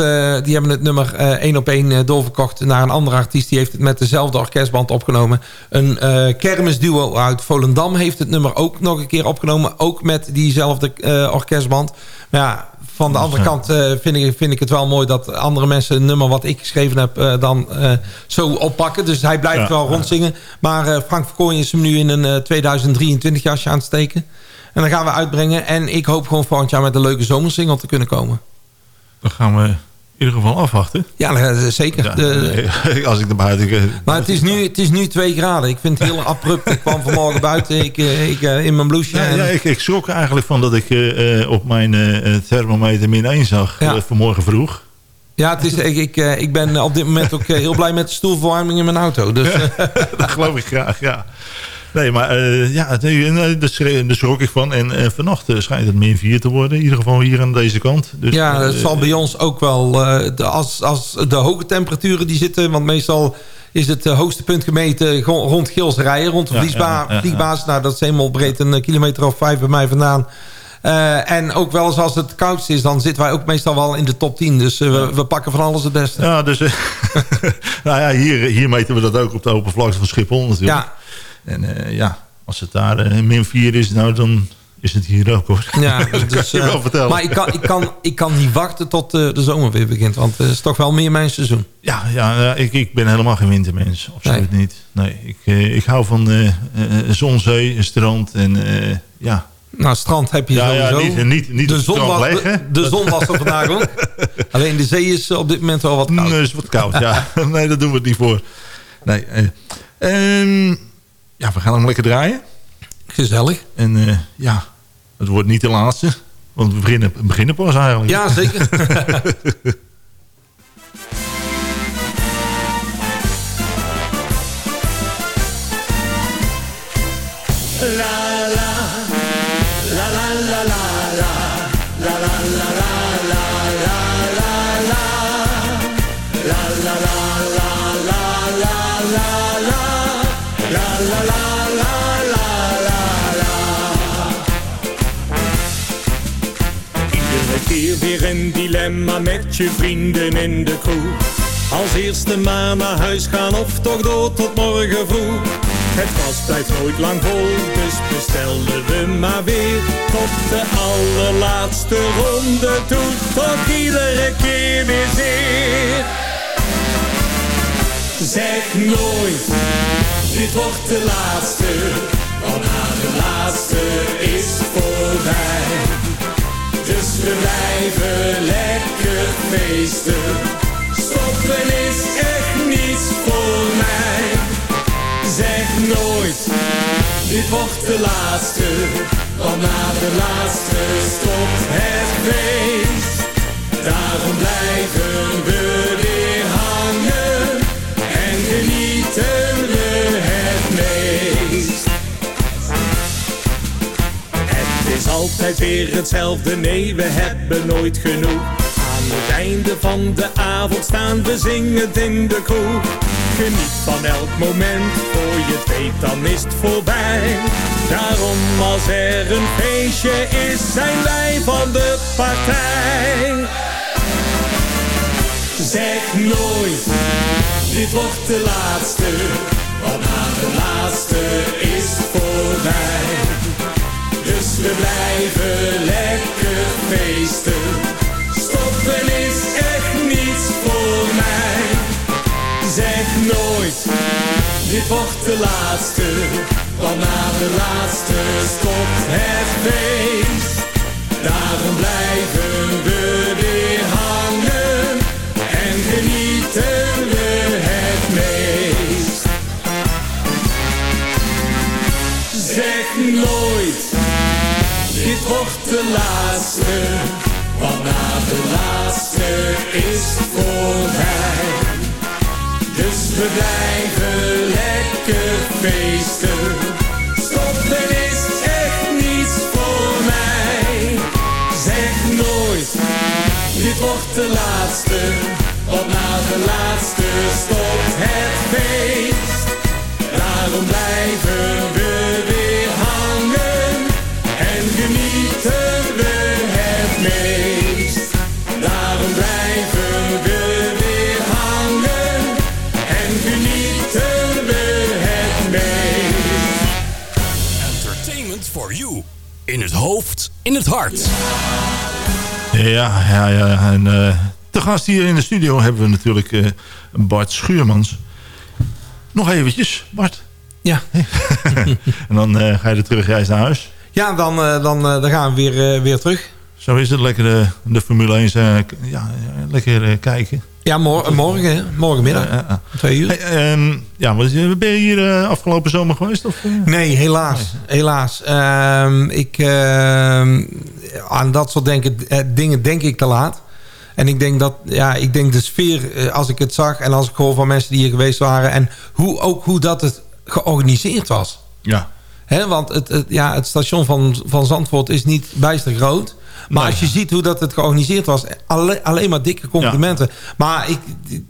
die hebben het nummer één op één doorverkocht naar een andere artiest. Die heeft het met dezelfde orkestband opgenomen. Een kermisduo uit Volendam heeft het nummer ook nog een keer opgenomen. Ook met diezelfde orkestband. Maar ja, van de andere kant eh, vind, ik, vind ik het wel mooi dat andere mensen een nummer wat ik geschreven heb eh, dan eh, zo oppakken. Dus hij blijft Ja, wel rondzingen. Maar Frank Verkooyen is hem nu in een eh, 2023 jasje aan het steken. En dan gaan we uitbrengen. En ik hoop gewoon volgend jaar met een leuke zomersingle te kunnen komen. Dan gaan we in ieder geval afwachten. Ja, is zeker. Ja, De- nee, als ik naar buiten... eh, maar het is, nu, het is nu 2 graden. Ik vind het heel abrupt. Ik kwam vanmorgen buiten ik, eh, ik, eh, in mijn blouseje. Ja, en- ja, ik, ik schrok eigenlijk van dat ik eh, eh, op mijn eh, thermometer min 1 zag Ja. eh, vanmorgen vroeg. ja, het is, ik, ik, eh, ik ben op dit moment ook eh, heel blij met de stoelverwarming in mijn auto. Dus, eh, dat geloof ik graag, ja. Nee, maar eh, ja, nee, nee, daar schrok ik van. En eh, vannacht eh, schijnt het min 4 te worden. In ieder geval hier aan deze kant. Dus, ja, dat eh, zal bij ons ook wel... eh, de, als, als de hoge temperaturen die zitten... want meestal is het eh, hoogste punt gemeten rond Gilserijen... rond de ja, vliegbasis. Nou, dat is helemaal breed een eh, kilometer of vijf bij mij vandaan. Eh, en ook wel eens als het koud is... dan zitten wij ook meestal wel in de top 10. Dus eh, we, we pakken van alles het beste. Ja, dus... eh, nou ja, hier, hier meten we dat ook op de open vlakte van Schiphol natuurlijk. Ja, En eh, ja, als het daar eh, min 4 is, nou dan is het hier ook hoor. ja dus, je eh, wel vertellen. Maar ik kan, ik, kan, ik kan niet wachten tot de zomer weer begint. Want het is toch wel meer mijn seizoen. Ja, ja ja, ik, ik ben helemaal geen wintermens. Absoluut niet. Nee, ik, ik hou van eh, zon, zee, strand en ja. Nou, strand heb je Ja, ja, sowieso. niet, niet, niet de, zon was, de, zon was er vandaag ook. Alleen de zee is op dit moment wel wat koud. Nee, is wat koud, ja. nee, daar doen we het niet voor. Nee, eh, ehm, ja, we gaan hem lekker draaien. Gezellig. En eh, ja, het wordt niet de laatste. Want we beginnen, we beginnen pas eigenlijk. Ja, zeker. Iedere keer weer een dilemma met je vrienden in de kroeg. Als eerste maar naar huis gaan of toch door tot morgen vroeg. Het glas blijft nooit lang vol, dus bestelden we maar weer. Tot de allerlaatste ronde toe, tot iedere keer weer zeer. Zeg nooit, dit wordt de laatste, want na de laatste is voorbij. Dus we blijven lekker feesten, stoppen is echt niets voor mij. Zeg nooit, dit wordt de laatste, want na de laatste stopt het feest. Daarom blijven we weer hangen en genieten altijd weer hetzelfde, nee we hebben nooit genoeg. Aan het einde van de avond staan we zingend in de kroeg. Geniet van elk moment, voor je het weet dan is het voorbij. Daarom als er een feestje is, zijn wij van de partij. Zeg nooit, dit wordt de laatste, want na de laatste is voorbij. We blijven lekker feesten, stoppen is echt niets voor mij. Zeg nooit, dit wordt de laatste, want na de laatste stopt het feest. Daarom blijven we weer hangen en genieten we het meest. Zeg nooit, dit wordt de laatste, want na de laatste is voorbij. Dus we blijven lekker feesten, stoppen is echt niets voor mij. Zeg nooit, dit wordt de laatste, want na de laatste stopt het feest. Daarom blijven we weer genieten we het meest. Daarom blijven we weer hangen en genieten we het meest. Entertainment for you. In het hoofd, in het hart. Ja, ja, ja. En eh te gast hier in de studio hebben we natuurlijk eh, Bart Schuurmans. Nog eventjes, Bart. Ja. en dan eh, ga je er terug reis naar huis. Ja, dan, eh, dan, eh, dan gaan we weer, eh, weer terug. Zo is het. Lekker de, de Formule 1 eh, k- ja, lekker kijken. Ja, mor morgen, morgenmiddag. Twee uur. Hey, ehm, ja, ben je hier afgelopen zomer geweest? Of? Nee, helaas. Helaas. Ehm, ik, ehm, aan dat soort denken, dingen denk ik te laat. En ik denk dat, ja, ik denk de sfeer, als ik het zag... en als ik hoor van mensen die hier geweest waren... en hoe, ook hoe dat het georganiseerd was. Ja. Want het, het, ja, het station van, van Zandvoort is niet bijster groot. Maar Nee. als je ziet hoe dat het georganiseerd was... alle- alleen maar dikke complimenten. Maar ik,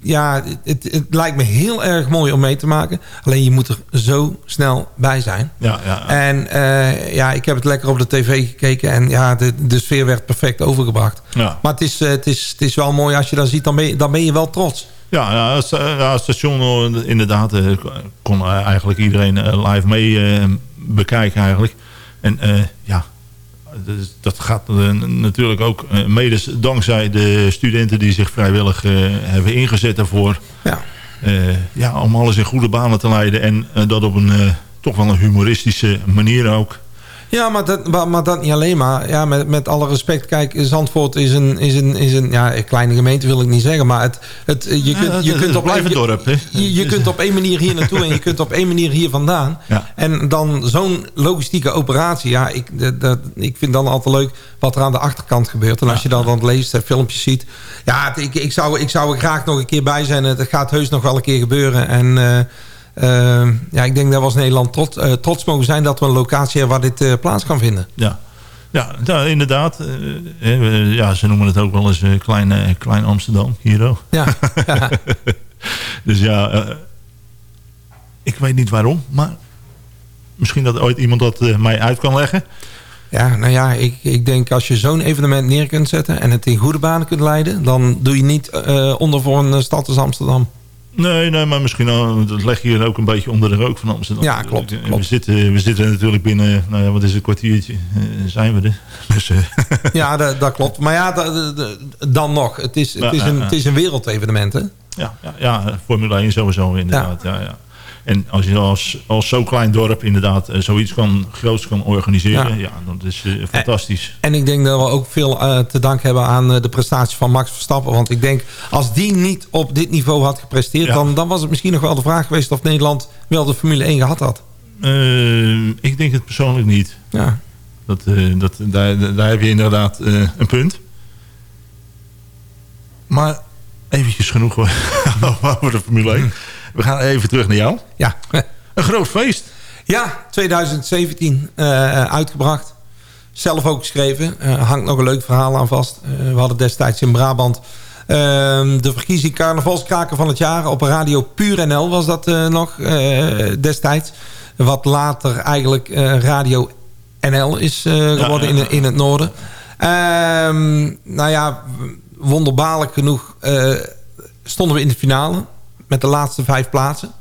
ja, het, het lijkt me heel erg mooi om mee te maken. Alleen je moet er zo snel bij zijn. Ja, ja. En eh, ja, ik heb het lekker op de tv gekeken. En ja, de, de sfeer werd perfect overgebracht. Ja. Maar het is, eh, het, is, het is wel mooi als je dat ziet. Dan ben je, dan ben je wel trots. Ja, ja, het, station eh, inderdaad eh, kon eh, eigenlijk iedereen eh, live mee bekijken eigenlijk. En eh, ja, dus dat gaat eh, natuurlijk ook eh, mede dankzij de studenten die zich vrijwillig hebben ingezet daarvoor. Ja. Ja, om alles in goede banen te leiden en dat op een toch wel een humoristische manier ook. Ja, maar dat, maar, maar dat niet alleen maar. Ja, met, met alle respect, kijk, Zandvoort is een, is een, is een, ja, een kleine gemeente wil ik niet zeggen, maar het, het, je kunt, je kunt op een dorp, hè? Je, je kunt op één manier hier naartoe en je kunt op één manier hier vandaan. Ja. En dan zo'n logistieke operatie, ja, ik, dat, dat- ik vind dan altijd leuk wat er aan de achterkant gebeurt. En als je dan, dan leest en filmpjes ziet, ja, ik, ik, zou, ik zou er graag nog een keer bij zijn. Het gaat heus nog wel een keer gebeuren. En eh, eh, ja, ik denk dat we als Nederland trots, eh, trots mogen zijn dat we een locatie hebben waar dit eh, plaats kan vinden. Ja, ja, ja inderdaad. eh, ja, ze noemen het ook wel eens klein, klein Amsterdam, hier ook. Ja, ja. Dus ja, ik weet niet waarom, maar misschien dat ooit iemand dat mij uit kan leggen. Ja, nou ja, ik, ik denk als je zo'n evenement neer kunt zetten... en het in goede banen kunt leiden... dan doe je niet onder voor een stad als Amsterdam. Nee, nee, maar misschien al, dat leg je hier ook een beetje onder de rook van Amsterdam. Ja, klopt, Eh, klopt. We, zitten, we zitten natuurlijk binnen, nou ja, wat is het, een kwartiertje eh, zijn we er. Dus, eh, Ja, dat, dat klopt. Maar ja, da- da- da- dan nog. Het is, het, is een, ja. het is een wereldevenement, hè? Ja, ja, ja, Formule 1 sowieso inderdaad. Ja. Ja, En als je als, als zo'n klein dorp inderdaad eh, zoiets kan, groots kan organiseren, ja, dat is eh, fantastisch. En ik denk dat we ook veel eh, te danken hebben aan de prestatie van Max Verstappen. Want ik denk, als die niet op dit niveau had gepresteerd... Ja. Dan, dan was het misschien nog wel de vraag geweest of Nederland wel de Formule 1 gehad had. Ik denk het persoonlijk niet. Ja. Dat, dat, daar, daar heb je inderdaad een punt. Maar eventjes genoeg over de Formule 1. We gaan even terug naar jou. Ja, Een groot feest. ja 2017 eh, uitgebracht. Zelf ook geschreven. Eh, hangt nog een leuk verhaal aan vast. Eh, we hadden destijds in Brabant... ehm, de verkiezing carnavalskraker van het jaar. Op Radio Puur NL was dat eh, nog eh, destijds. Wat later eigenlijk eh, Radio NL is eh, geworden ja, ja. In, in het noorden. Ehm, nou ja, wonderbaarlijk genoeg eh, stonden we in de finale. Met de laatste vijf plaatsen.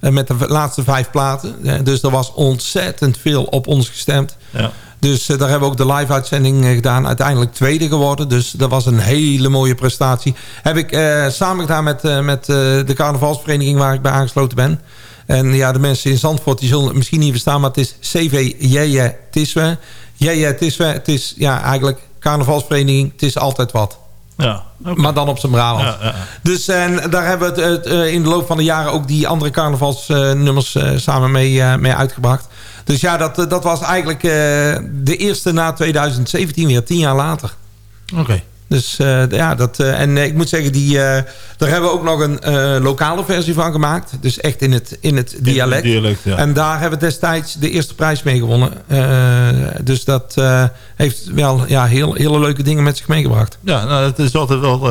Eh, met de laatste vijf platen. Eh, dus er was ontzettend veel op ons gestemd. Ja. Dus eh, daar hebben we ook de live-uitzending gedaan. Uiteindelijk tweede geworden. Dus dat was een hele mooie prestatie. Heb ik samen gedaan met, met de carnavalsvereniging waar ik bij aangesloten ben. En ja, de mensen in Zandvoort die zullen het misschien niet verstaan... maar het is CV Jeje Tiswe. Jeje Tiswe, het is ja, eigenlijk carnavalsvereniging. Het is altijd wat. Ja. Maar dan op zijn Brabant. Ja, ja. Dus en daar hebben we het, het, eh, in de loop van de jaren ook die andere carnavalsnummers eh, samen mee, eh, mee uitgebracht. Dus ja, dat, dat was eigenlijk de eerste na 2017 weer, tien jaar later. Oké. Dus eh, ja, dat, eh, en eh, ik moet zeggen, die, daar hebben we ook nog een lokale versie van gemaakt. Dus echt in het, in het dialect. dialect, ja. En daar hebben we destijds de eerste prijs mee gewonnen. Dus dat heeft wel ja, heel, hele leuke dingen met zich meegebracht. Ja, nou, het is altijd wel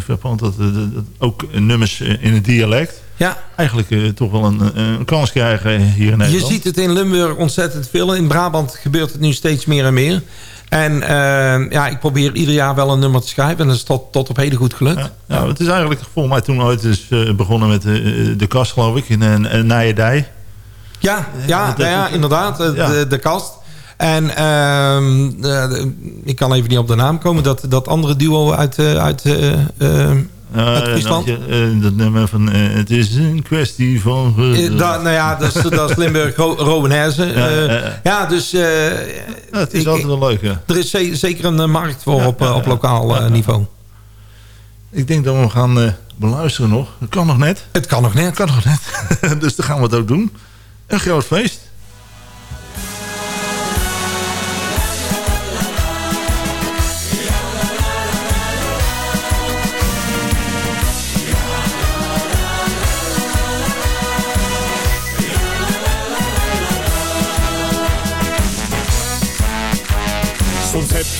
verpand dat, dat ook nummers in het dialect... Ja, eigenlijk toch wel een, een kans krijgen hier in Nederland. Je ziet het in Limburg ontzettend veel. In Brabant gebeurt het nu steeds meer en meer. En eh, ja, ik probeer ieder jaar wel een nummer te schrijven. En dat is tot, tot op heden goed gelukt. Ja, ja, het is eigenlijk volgens mij toen ooit is, eh, begonnen met eh, de kast, geloof ik, in een, een Nijendij. Ja, ja, ja dat- inderdaad. De, ja. de, kast. En ehm, ik kan even niet op de naam komen. Dat, dat andere duo uit, uit had je, eh, dat nummer van eh, het is een kwestie van... eh, da- nou ja, dat is, dat is Limburg, Ro Robin Herzen. Ja, Eh, ja, ja. dus het is ik- altijd wel leuk, ja. er is ze- zeker een markt voor Ja, op, op lokaal niveau. Ik denk dat we hem gaan beluisteren nog. Dat kan nog net. Het kan nog net. kan nog net. dus dan gaan we het ook doen. Een groot feest.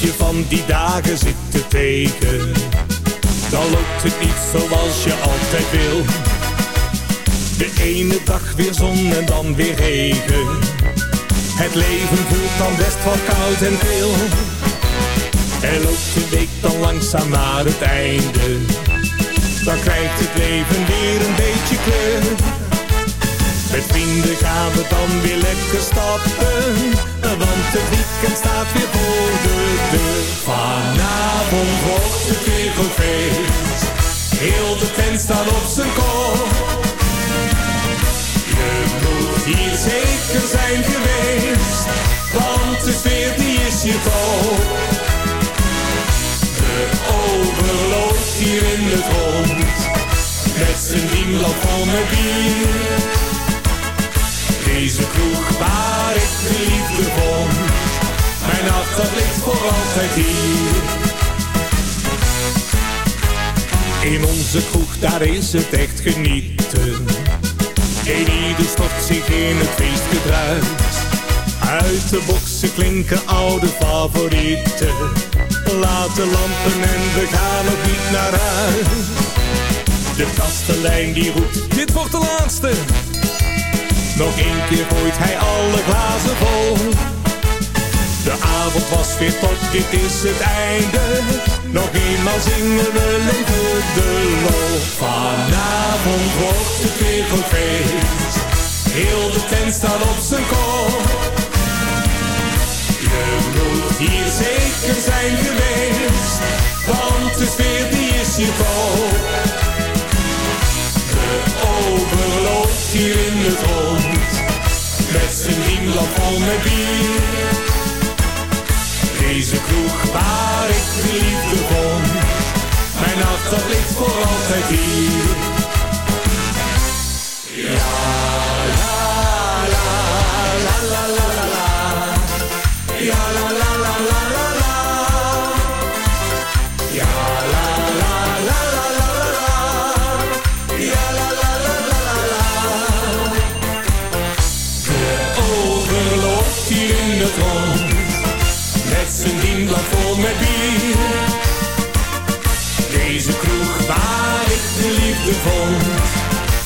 Je van die dagen zitten tekenen. Dan loopt het niet zoals je altijd wil. De ene dag weer zon en dan weer regen. Het leven voelt dan best wel koud en kil. En loopt de week dan langzaam naar het einde. Dan krijgt het leven weer een beetje kleur. Met vrienden gaan we dan weer lekker stappen. Want het weekend staat weer voor de deur. Vanavond wordt het weer feest. Heel de tent staat op zijn kop. Je moet hier zeker zijn geweest. Want de sfeer die is hier top. De ober loopt hier in het rond. Met zijn dienblad vol met bier. Deze kroeg waar ik de liefde vond. Mijn hart voor altijd hier. In onze kroeg daar is het echt genieten. En ieder stort zich in het feestgedruis. Uit de boksen klinken oude favorieten. Laat de lampen en we gaan nog niet naar huis. De kastelein die roept, dit wordt de laatste. Nog één keer gooit hij alle glazen vol. De avond was weer tot, dit is het einde. Nog eenmaal zingen we leven de lol. Vanavond wordt het weer goed feest. Heel de tent staat op zijn kop. Je moet hier zeker zijn geweest. Want de sfeer die is hier vol. De overloopt hier in de rond top. met bier. Deze kroeg waar ik de liefde vond. Mijn hart dat ligt voor altijd hier. Liefde vond.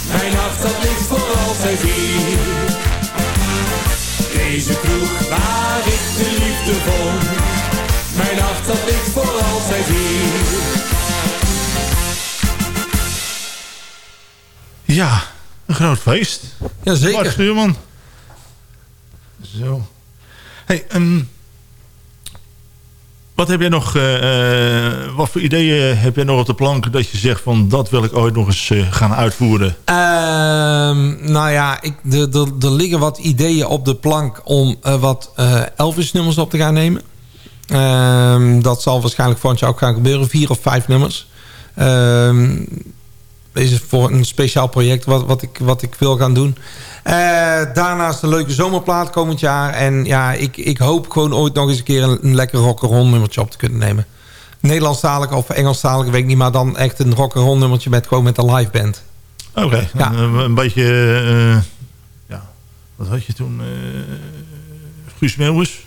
Mijn hart dat ligt voor altijd hier. Deze kroeg waar ik de liefde vond. Mijn hart dat ligt voor altijd hier. Ja, een groot feest. Jazeker. Bart Stuurman. Zo. Hey, ehm, wat heb jij nog, eh, eh, wat voor ideeën heb jij nog op de plank dat je zegt van dat wil ik ooit nog eens eh, gaan uitvoeren? Ehm, nou ja, ik, er liggen wat ideeën op de plank om wat eh, Elvis-nummers op te gaan nemen. Ehm, dat zal waarschijnlijk volgend jaar ook gaan gebeuren. Vier of vijf nummers. Deze is voor een speciaal project wat, wat, ik, wat ik wil gaan doen. Eh, daarnaast een leuke zomerplaat komend jaar. En ja, ik, ik hoop gewoon ooit nog eens een keer een, een lekker rock'n'roll nummertje op te kunnen nemen. Nederlandstalig of Engelstalig, weet ik niet. Maar dan echt een rock'n'roll nummertje met gewoon met een live band. Oké, Ja. een, een beetje, eh, ja, wat had je toen? eh Guus Meeuwis?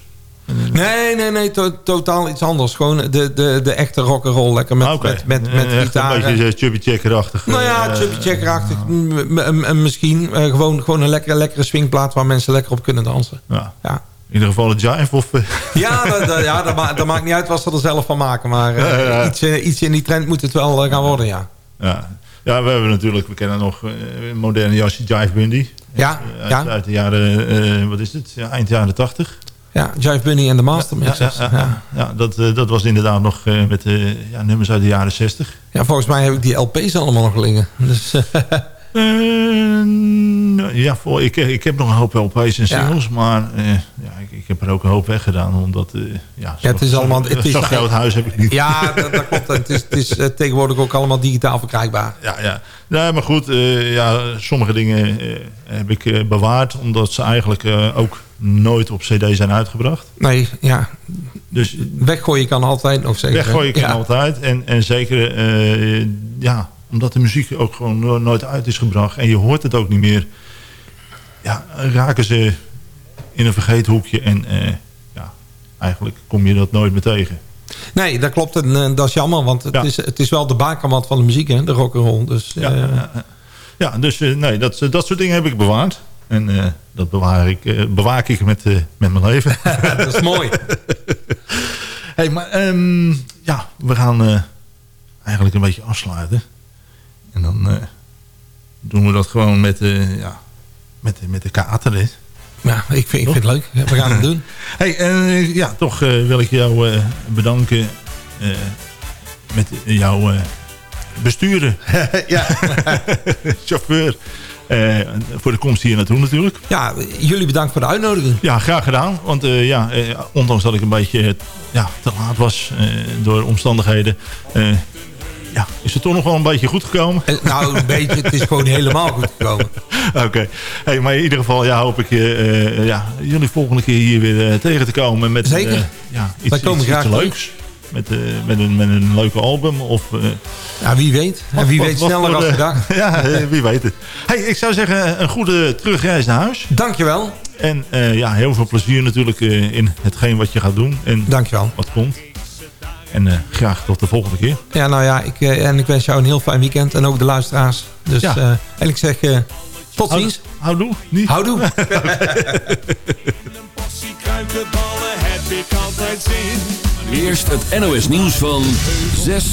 Nee, nee, nee, to- totaal iets anders. Gewoon de, de, de echte rock'n'roll. Lekker met, met, met, Eh, met gitaar. Een beetje eh, chubby checkerachtig. Nou ja, eh, chubby checkerachtig. m- Misschien eh, gewoon, gewoon een lekkere, lekkere swingplaat waar mensen lekker op kunnen dansen. Ja. Ja, In ieder geval een jive of... eh, ja, dat, dat- ja dat, ma- dat maakt niet uit wat ze er zelf van maken. Maar eh, Ja, ja, ja. Iets, eh, iets in die trend moet het wel eh, gaan worden, ja. Ja. ja, we hebben natuurlijk, we kennen nog eh, een moderne jasje Jive Bundy. Ja, Eh, Uit, ja. uit de jaren, eh, wat is het? Ja, eind jaren tachtig. Ja, Jive Bunny en de Master Ja, ja, Ja, dat, eh, dat was inderdaad nog eh, met eh, ja, nummers uit de jaren zestig. Ja, volgens mij heb ik die LP's allemaal nog liggen. Dus, Eh, ja, voor, ik, ik heb nog een hoop LP's en singles, maar eh, ja, ik, ik heb er ook een hoop weggedaan. Omdat, eh, ja, Ja, het is zo- allemaal- zo- het is- Zo'n groot huis heb ik niet. ja, dat, dat klopt. Het is, het is eh, tegenwoordig ook allemaal digitaal verkrijgbaar. Ja, ja. Nee, maar goed, eh, ja, sommige dingen eh, heb ik eh, bewaard. Omdat ze eigenlijk eh, ook nooit op cd zijn uitgebracht. Nee, ja. Dus Weggooien kan altijd nog zeggen. weggooi ik ja. altijd. En, en zeker, eh, ja, omdat de muziek ook gewoon no- nooit uit is gebracht. En je hoort het ook niet meer. Ja, raken ze in een vergeethoekje. En eh, ja, eigenlijk kom je dat nooit meer tegen. Nee, dat klopt. En eh, dat is jammer, want het, Ja. is, het is wel de bakermat van de muziek, hè, de rock'n'roll. Dus, Ja, eh, ja, ja. dus nee, dat, dat soort dingen heb ik bewaard. En dat bewaar ik, bewaak ik met, met mijn leven. dat is mooi. hey, maar ehm, ja, we gaan eigenlijk een beetje afsluiten. En dan eh, doen we dat gewoon met, eh, ja, met, met de kater. Hè. Ja, ik vind, ik vind het leuk. We gaan het doen. Hey, eh, ja, toch eh, wil ik jou eh, bedanken eh, met jouw eh, besturen. ja. Chauffeur. eh, voor de komst hier naartoe natuurlijk. ja, jullie bedankt voor de uitnodiging. Ja, graag gedaan. Want eh, ja, eh, ondanks dat ik een beetje eh, ja, te laat was eh, door omstandigheden... ja, is het toch nog wel een beetje goed gekomen. Eh, Nou, een beetje. Het is gewoon helemaal goed gekomen. Oké. Hey, maar in ieder geval ja, hoop ik eh, ja, jullie volgende keer hier weer eh, tegen te komen. Met, Zeker. eh, ja, iets, Wij komen iets, graag iets leuks. Met, met, een, met een leuke album. Of, Ja, wie weet. En wie wat- weet wat sneller de- gedacht. ja, wie weet het. Hey, ik zou zeggen, een goede terugreis naar huis. Dankjewel. En ja, heel veel plezier natuurlijk in hetgeen wat je gaat doen. En Dankjewel. wat komt. En eh, graag tot de volgende keer. Ja, nou ja, ik, eh, en ik wens jou een heel fijn weekend. En ook de luisteraars. Dus, Ja. eh, en ik zeg tot Hou- ziens. Houdoe. Niet? Houdoe. Een portie kruidenballen heb ik altijd zin. Eerst het NOS nieuws van 6